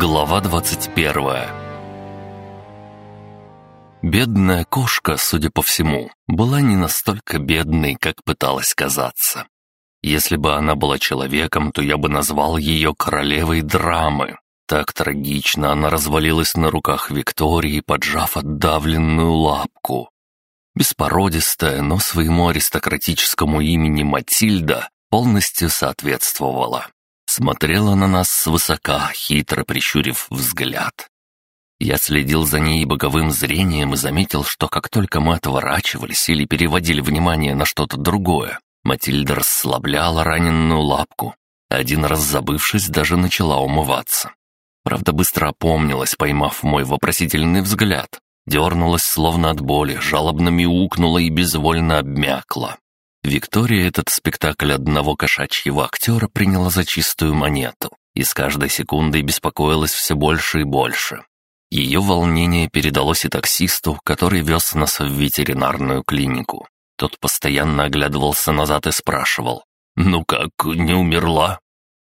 Глава 21 Бедная кошка, судя по всему, была не настолько бедной, как пыталась казаться. Если бы она была человеком, то я бы назвал ее королевой драмы. Так трагично она развалилась на руках Виктории, поджав отдавленную лапку. Беспородистая, но своему аристократическому имени Матильда полностью соответствовала смотрела на нас свысока, хитро прищурив взгляд. Я следил за ней боковым зрением и заметил, что как только мы отворачивались или переводили внимание на что-то другое, Матильда расслабляла раненую лапку, один раз забывшись, даже начала умываться. Правда, быстро опомнилась, поймав мой вопросительный взгляд. Дернулась, словно от боли, жалобно мяукнула и безвольно обмякла. Виктория этот спектакль одного кошачьего актера приняла за чистую монету и с каждой секундой беспокоилась все больше и больше. Ее волнение передалось и таксисту, который вез нас в ветеринарную клинику. Тот постоянно оглядывался назад и спрашивал, «Ну как, не умерла?»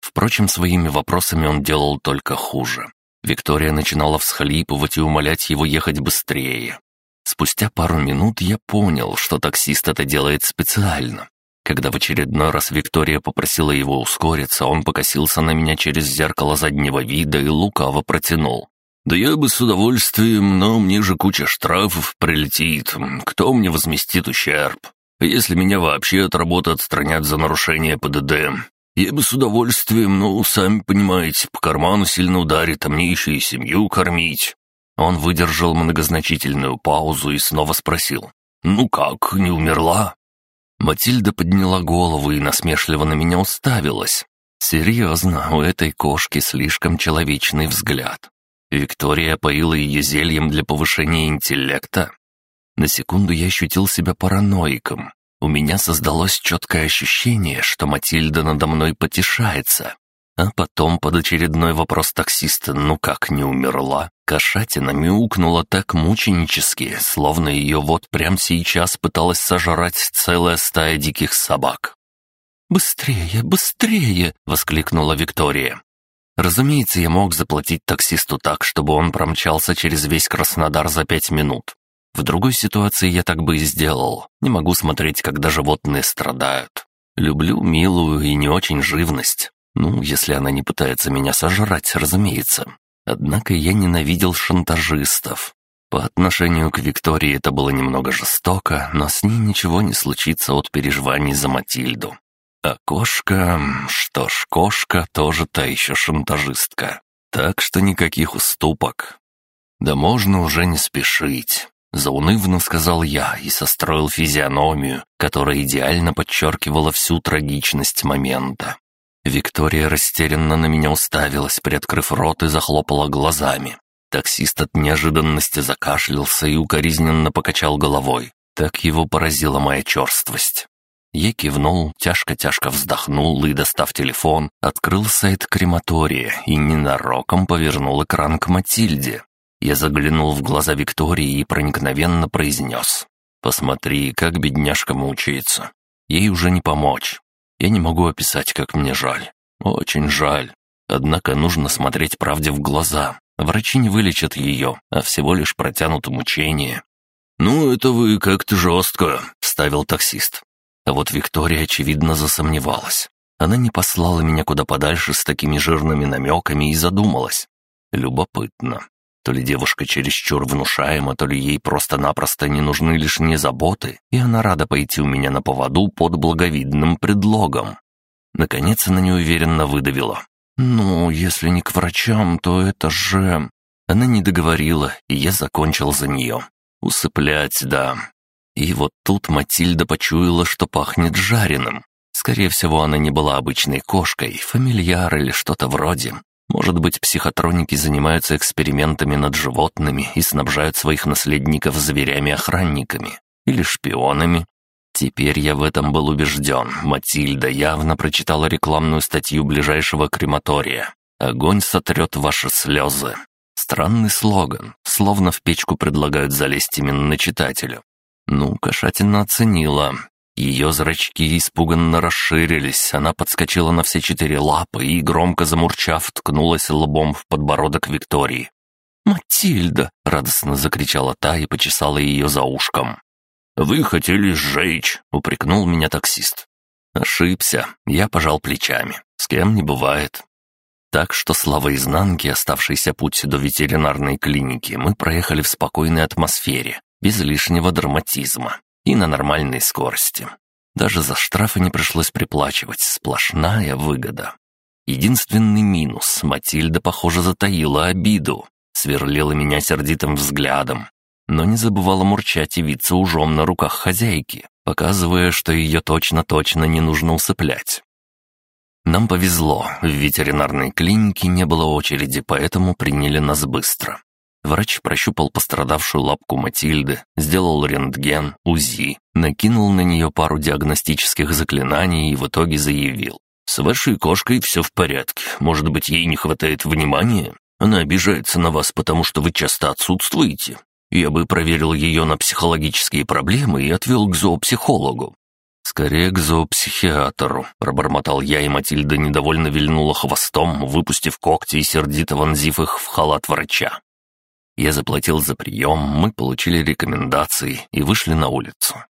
Впрочем, своими вопросами он делал только хуже. Виктория начинала всхлипывать и умолять его ехать быстрее. Спустя пару минут я понял, что таксист это делает специально. Когда в очередной раз Виктория попросила его ускориться, он покосился на меня через зеркало заднего вида и лукаво протянул. «Да я бы с удовольствием, но мне же куча штрафов прилетит. Кто мне возместит ущерб? Если меня вообще от работы отстранят за нарушение ПДД, я бы с удовольствием, но, сами понимаете, по карману сильно ударит, а мне еще и семью кормить. Он выдержал многозначительную паузу и снова спросил. «Ну как, не умерла?» Матильда подняла голову и насмешливо на меня уставилась. «Серьезно, у этой кошки слишком человечный взгляд. Виктория поила ее зельем для повышения интеллекта. На секунду я ощутил себя параноиком. У меня создалось четкое ощущение, что Матильда надо мной потешается. А потом под очередной вопрос таксиста «ну как, не умерла?» Кошатина мяукнула так мученически, словно ее вот прямо сейчас пыталась сожрать целая стая диких собак. «Быстрее, быстрее!» — воскликнула Виктория. Разумеется, я мог заплатить таксисту так, чтобы он промчался через весь Краснодар за пять минут. В другой ситуации я так бы и сделал. Не могу смотреть, когда животные страдают. Люблю милую и не очень живность. Ну, если она не пытается меня сожрать, разумеется. Однако я ненавидел шантажистов. По отношению к Виктории это было немного жестоко, но с ней ничего не случится от переживаний за Матильду. А кошка... Что ж, кошка тоже та еще шантажистка. Так что никаких уступок. Да можно уже не спешить. Заунывно сказал я и состроил физиономию, которая идеально подчеркивала всю трагичность момента. Виктория растерянно на меня уставилась, приоткрыв рот и захлопала глазами. Таксист от неожиданности закашлялся и укоризненно покачал головой. Так его поразила моя черствость. Я кивнул, тяжко-тяжко вздохнул и, достав телефон, открыл сайт крематория и ненароком повернул экран к Матильде. Я заглянул в глаза Виктории и проникновенно произнес. «Посмотри, как бедняжка мучается. Ей уже не помочь. Я не могу описать, как мне жаль. Очень жаль. Однако нужно смотреть правде в глаза. Врачи не вылечат ее, а всего лишь протянут мучение. «Ну, это вы как-то жестко», — ставил таксист. А вот Виктория, очевидно, засомневалась. Она не послала меня куда подальше с такими жирными намеками и задумалась. Любопытно. То ли девушка чересчур внушаема, то ли ей просто-напросто не нужны лишние заботы, и она рада пойти у меня на поводу под благовидным предлогом. Наконец она неуверенно выдавила. «Ну, если не к врачам, то это же...» Она не договорила, и я закончил за нее. Усыплять, да. И вот тут Матильда почуяла, что пахнет жареным. Скорее всего, она не была обычной кошкой, фамильяр или что-то вроде. Может быть, психотроники занимаются экспериментами над животными и снабжают своих наследников зверями-охранниками или шпионами. Теперь я в этом был убежден. Матильда явно прочитала рекламную статью ближайшего крематория. «Огонь сотрет ваши слезы». Странный слоган, словно в печку предлагают залезть именно читателю. Ну, кошатина оценила. Ее зрачки испуганно расширились, она подскочила на все четыре лапы и, громко замурчав, ткнулась лбом в подбородок Виктории. «Матильда!» — радостно закричала та и почесала ее за ушком. «Вы хотели сжечь!» — упрекнул меня таксист. Ошибся, я пожал плечами. С кем не бывает. Так что слава изнанки, оставшийся путь до ветеринарной клиники, мы проехали в спокойной атмосфере, без лишнего драматизма и на нормальной скорости. Даже за штрафы не пришлось приплачивать, сплошная выгода. Единственный минус — Матильда, похоже, затаила обиду, сверлила меня сердитым взглядом, но не забывала мурчать и виться ужом на руках хозяйки, показывая, что ее точно-точно не нужно усыплять. Нам повезло, в ветеринарной клинике не было очереди, поэтому приняли нас быстро. Врач прощупал пострадавшую лапку Матильды, сделал рентген, УЗИ, накинул на нее пару диагностических заклинаний и в итоге заявил. «С вашей кошкой все в порядке. Может быть, ей не хватает внимания? Она обижается на вас, потому что вы часто отсутствуете. Я бы проверил ее на психологические проблемы и отвел к зоопсихологу. «Скорее к зоопсихиатру», — пробормотал я, и Матильда недовольно вильнула хвостом, выпустив когти и сердито вонзив их в халат врача. Я заплатил за прием, мы получили рекомендации и вышли на улицу.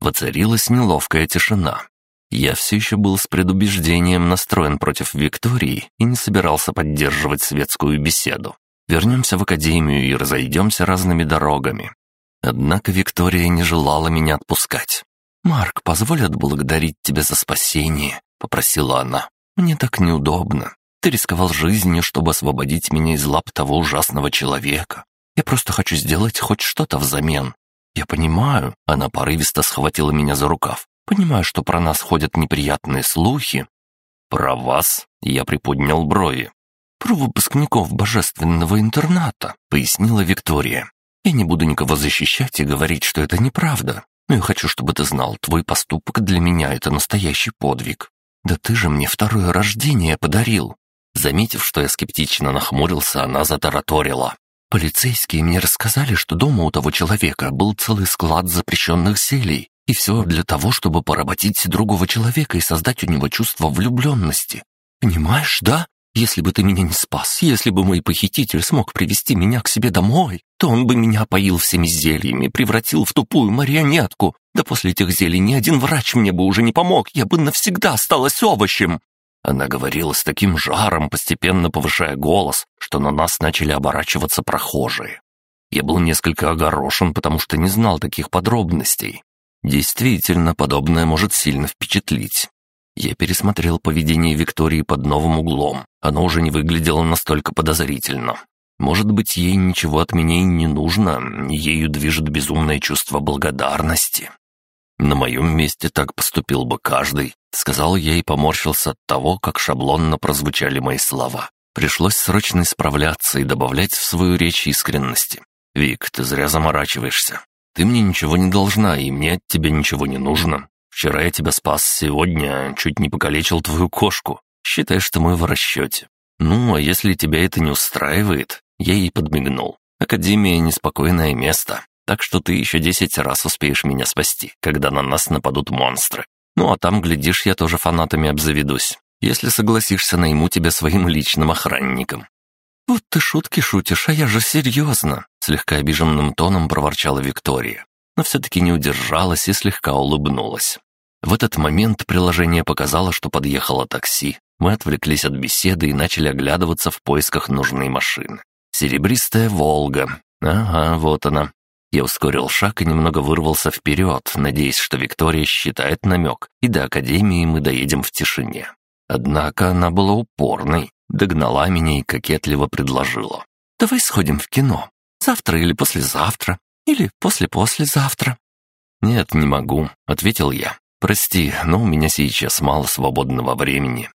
Воцарилась неловкая тишина. Я все еще был с предубеждением настроен против Виктории и не собирался поддерживать светскую беседу. Вернемся в академию и разойдемся разными дорогами. Однако Виктория не желала меня отпускать. «Марк, позволь отблагодарить тебя за спасение», — попросила она. «Мне так неудобно. Ты рисковал жизнью, чтобы освободить меня из лап того ужасного человека. Я просто хочу сделать хоть что-то взамен. Я понимаю, она порывисто схватила меня за рукав. Понимаю, что про нас ходят неприятные слухи. Про вас? Я приподнял брови. Про выпускников божественного интерната, пояснила Виктория. Я не буду никого защищать и говорить, что это неправда. Но я хочу, чтобы ты знал, твой поступок для меня — это настоящий подвиг. Да ты же мне второе рождение подарил. Заметив, что я скептично нахмурился, она затараторила. Полицейские мне рассказали, что дома у того человека был целый склад запрещенных зелий, и все для того, чтобы поработить другого человека и создать у него чувство влюбленности. Понимаешь, да? Если бы ты меня не спас, если бы мой похититель смог привести меня к себе домой, то он бы меня поил всеми зельями, превратил в тупую марионетку. Да после этих зелий ни один врач мне бы уже не помог, я бы навсегда осталась овощем». Она говорила с таким жаром, постепенно повышая голос, что на нас начали оборачиваться прохожие. Я был несколько огорошен, потому что не знал таких подробностей. Действительно, подобное может сильно впечатлить. Я пересмотрел поведение Виктории под новым углом. Оно уже не выглядело настолько подозрительно. Может быть, ей ничего от меня и не нужно, ею движет безумное чувство благодарности. На моем месте так поступил бы каждый, сказал я и поморщился от того, как шаблонно прозвучали мои слова. Пришлось срочно исправляться и добавлять в свою речь искренности. «Вик, ты зря заморачиваешься. Ты мне ничего не должна, и мне от тебя ничего не нужно. Вчера я тебя спас, сегодня чуть не покалечил твою кошку. Считай, что мы в расчете. Ну, а если тебя это не устраивает, я ей подмигнул. Академия — неспокойное место, так что ты еще десять раз успеешь меня спасти, когда на нас нападут монстры. Ну, а там, глядишь, я тоже фанатами обзаведусь. Если согласишься, найму тебя своим личным охранником». «Вот ты шутки шутишь, а я же серьезно», — слегка обиженным тоном проворчала Виктория, но все-таки не удержалась и слегка улыбнулась. В этот момент приложение показало, что подъехало такси. Мы отвлеклись от беседы и начали оглядываться в поисках нужной машины. Серебристая «Волга». Ага, вот она. Я ускорил шаг и немного вырвался вперед, надеясь, что Виктория считает намек, и до Академии мы доедем в тишине. Однако она была упорной, догнала меня и кокетливо предложила. «Давай сходим в кино. Завтра или послезавтра, или после-послезавтра». «Нет, не могу», — ответил я. «Прости, но у меня сейчас мало свободного времени».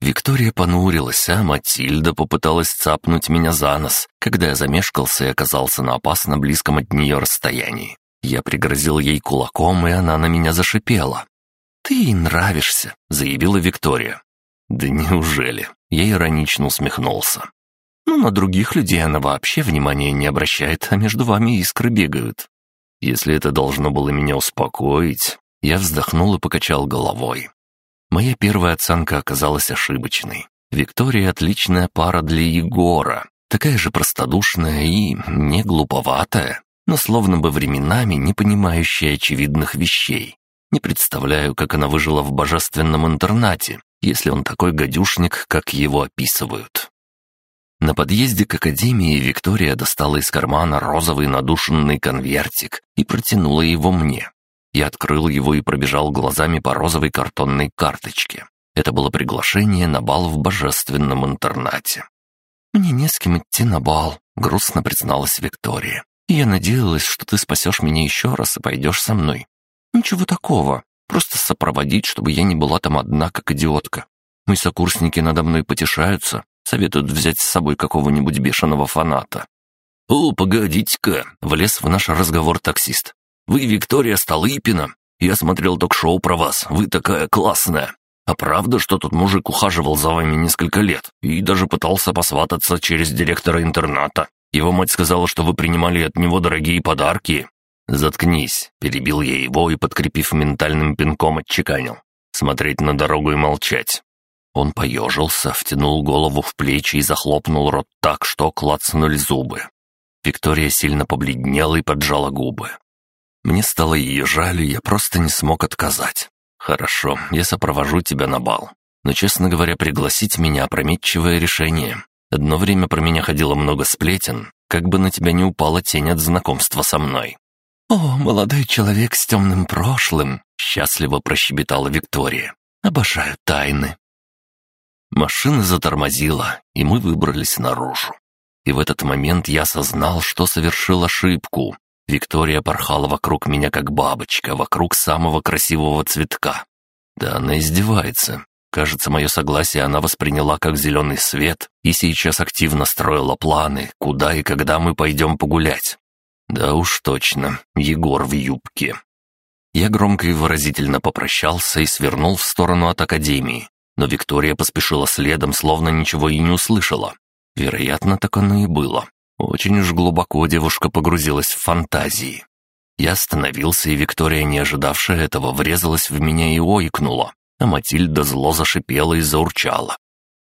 Виктория понурилась, а Матильда попыталась цапнуть меня за нос, когда я замешкался и оказался на опасно близком от нее расстоянии. Я пригрозил ей кулаком, и она на меня зашипела. «Ты ей нравишься», — заявила Виктория. «Да неужели?» — я иронично усмехнулся. «Ну, на других людей она вообще внимания не обращает, а между вами искры бегают. Если это должно было меня успокоить, Я вздохнул и покачал головой. Моя первая оценка оказалась ошибочной. Виктория — отличная пара для Егора. Такая же простодушная и не глуповатая, но словно бы временами не понимающая очевидных вещей. Не представляю, как она выжила в божественном интернате, если он такой гадюшник, как его описывают. На подъезде к академии Виктория достала из кармана розовый надушенный конвертик и протянула его мне. Я открыл его и пробежал глазами по розовой картонной карточке. Это было приглашение на бал в божественном интернате. «Мне не с кем идти на бал», — грустно призналась Виктория. «И я надеялась, что ты спасешь меня еще раз и пойдешь со мной. Ничего такого, просто сопроводить, чтобы я не была там одна, как идиотка. Мои сокурсники надо мной потешаются, советуют взять с собой какого-нибудь бешеного фаната». «О, погодите-ка!» — влез в наш разговор таксист. «Вы Виктория Столыпина? Я смотрел ток-шоу про вас, вы такая классная. А правда, что тот мужик ухаживал за вами несколько лет и даже пытался посвататься через директора интерната? Его мать сказала, что вы принимали от него дорогие подарки». «Заткнись», — перебил я его и, подкрепив ментальным пинком, отчеканил. «Смотреть на дорогу и молчать». Он поежился, втянул голову в плечи и захлопнул рот так, что клацнули зубы. Виктория сильно побледнела и поджала губы. Мне стало ее жаль, и я просто не смог отказать. «Хорошо, я сопровожу тебя на бал. Но, честно говоря, пригласить меня опрометчивое решение. Одно время про меня ходило много сплетен, как бы на тебя не упала тень от знакомства со мной». «О, молодой человек с темным прошлым!» — счастливо прощебетала Виктория. «Обожаю тайны». Машина затормозила, и мы выбрались наружу. И в этот момент я осознал, что совершил ошибку. Виктория порхала вокруг меня, как бабочка, вокруг самого красивого цветка. Да она издевается. Кажется, мое согласие она восприняла как зеленый свет и сейчас активно строила планы, куда и когда мы пойдем погулять. Да уж точно, Егор в юбке. Я громко и выразительно попрощался и свернул в сторону от академии, но Виктория поспешила следом, словно ничего и не услышала. Вероятно, так оно и было. Очень уж глубоко девушка погрузилась в фантазии. Я остановился, и Виктория, не ожидавшая этого, врезалась в меня и ойкнула, а Матильда зло зашипела и заурчала.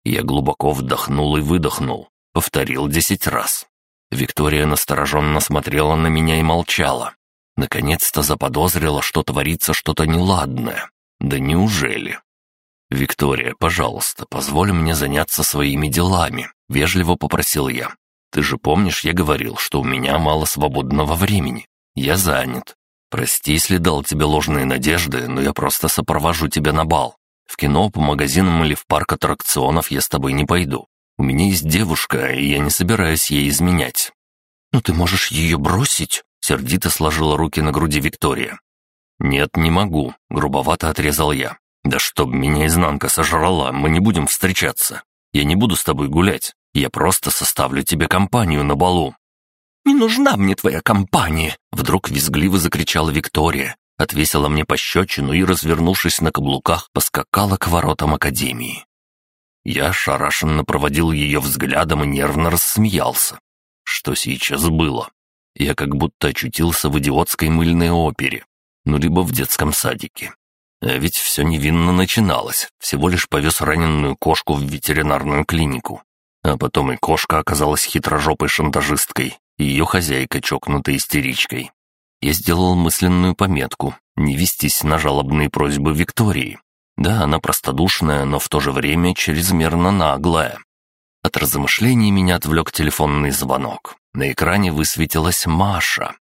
Я глубоко вдохнул и выдохнул, повторил десять раз. Виктория настороженно смотрела на меня и молчала. Наконец-то заподозрила, что творится что-то неладное. Да неужели? «Виктория, пожалуйста, позволь мне заняться своими делами», — вежливо попросил я. Ты же помнишь, я говорил, что у меня мало свободного времени. Я занят. Прости, если дал тебе ложные надежды, но я просто сопровожу тебя на бал. В кино, по магазинам или в парк аттракционов я с тобой не пойду. У меня есть девушка, и я не собираюсь ей изменять». «Ну ты можешь ее бросить?» — сердито сложила руки на груди Виктория. «Нет, не могу», — грубовато отрезал я. «Да чтоб меня изнанка сожрала, мы не будем встречаться. Я не буду с тобой гулять. Я просто составлю тебе компанию на балу». «Не нужна мне твоя компания!» Вдруг визгливо закричала Виктория, отвесила мне пощечину и, развернувшись на каблуках, поскакала к воротам академии. Я шарашенно проводил ее взглядом и нервно рассмеялся. Что сейчас было? Я как будто очутился в идиотской мыльной опере, ну либо в детском садике. А ведь все невинно начиналось, всего лишь повез раненую кошку в ветеринарную клинику. А потом и кошка оказалась хитрожопой шантажисткой, и ее хозяйка чокнутой истеричкой. Я сделал мысленную пометку не вестись на жалобные просьбы Виктории. Да, она простодушная, но в то же время чрезмерно наглая. От размышлений меня отвлек телефонный звонок. На экране высветилась Маша.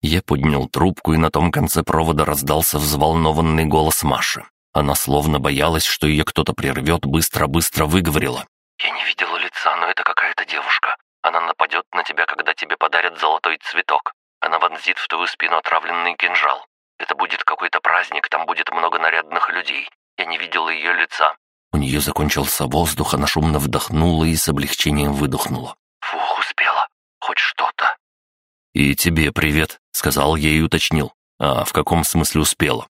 Я поднял трубку, и на том конце провода раздался взволнованный голос Маши. Она словно боялась, что ее кто-то прервет, быстро-быстро выговорила. «Я не видела лица, но это какая-то девушка. Она нападет на тебя, когда тебе подарят золотой цветок. Она вонзит в твою спину отравленный кинжал. Это будет какой-то праздник, там будет много нарядных людей. Я не видела ее лица». У нее закончился воздух, она шумно вдохнула и с облегчением выдохнула. «Фух, успела. Хоть что-то». «И тебе привет», — сказал я и уточнил. «А в каком смысле успела?»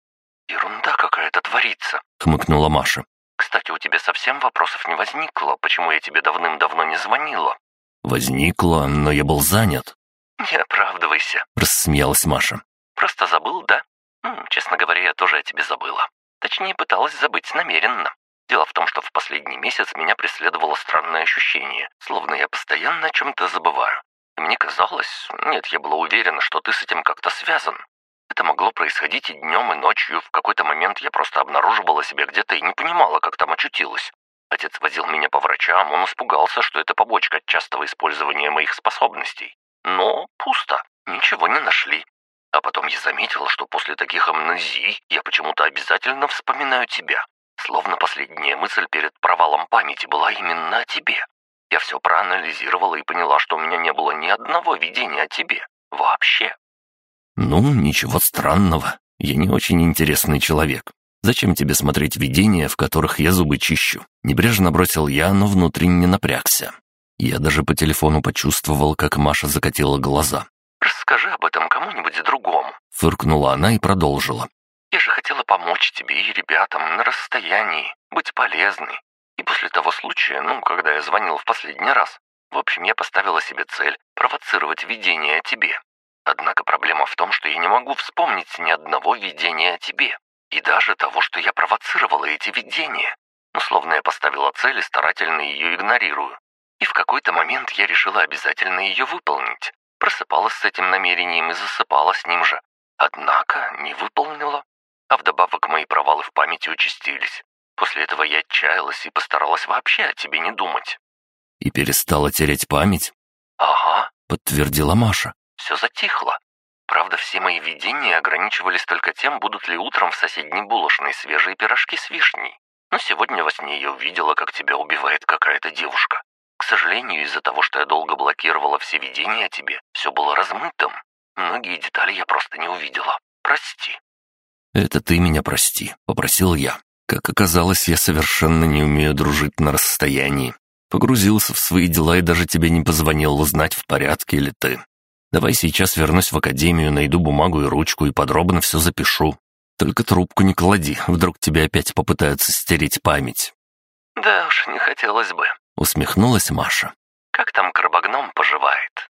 «Ерунда какая-то творится», — хмыкнула Маша. Кстати, у тебя совсем вопросов не возникло, почему я тебе давным-давно не звонила?» «Возникло, но я был занят». «Не оправдывайся», — рассмеялась Маша. «Просто забыл, да? честно говоря, я тоже о тебе забыла. Точнее, пыталась забыть намеренно. Дело в том, что в последний месяц меня преследовало странное ощущение, словно я постоянно о чем-то забываю. И мне казалось, нет, я была уверена, что ты с этим как-то связан. Это могло происходить и днем, и ночью. В какой-то момент я просто обнаруживала себя где-то и не понимала, как там очутилась. Отец возил меня по врачам, он испугался, что это побочка от частого использования моих способностей. Но пусто, ничего не нашли. А потом я заметила, что после таких амнезий я почему-то обязательно вспоминаю тебя. Словно последняя мысль перед провалом памяти была именно о тебе. Я все проанализировала и поняла, что у меня не было ни одного видения о тебе. Вообще. «Ну, ничего странного. Я не очень интересный человек. Зачем тебе смотреть видения, в которых я зубы чищу?» Небрежно бросил я, но внутренне напрягся. Я даже по телефону почувствовал, как Маша закатила глаза. «Расскажи об этом кому-нибудь другому», — фыркнула она и продолжила. «Я же хотела помочь тебе и ребятам на расстоянии, быть полезной. И после того случая, ну, когда я звонил в последний раз, в общем, я поставила себе цель провоцировать видение о тебе. Однако проблема в том, что я не могу вспомнить ни одного видения о тебе. И даже того, что я провоцировала эти видения. Ну, словно я поставила цель и старательно ее игнорирую. И в какой-то момент я решила обязательно ее выполнить. Просыпалась с этим намерением и засыпала с ним же. Однако не выполнила. А вдобавок мои провалы в памяти участились. После этого я отчаялась и постаралась вообще о тебе не думать. «И перестала терять память?» «Ага», — подтвердила Маша все затихло. Правда, все мои видения ограничивались только тем, будут ли утром в соседней булочной свежие пирожки с вишней. Но сегодня во сне я увидела, как тебя убивает какая-то девушка. К сожалению, из-за того, что я долго блокировала все видения о тебе, все было размытым. Многие детали я просто не увидела. Прости. «Это ты меня прости», — попросил я. Как оказалось, я совершенно не умею дружить на расстоянии. Погрузился в свои дела и даже тебе не позвонил узнать, в порядке ли ты. Давай сейчас вернусь в академию, найду бумагу и ручку и подробно все запишу. Только трубку не клади, вдруг тебе опять попытаются стереть память». «Да уж, не хотелось бы», — усмехнулась Маша. «Как там крабогном поживает?»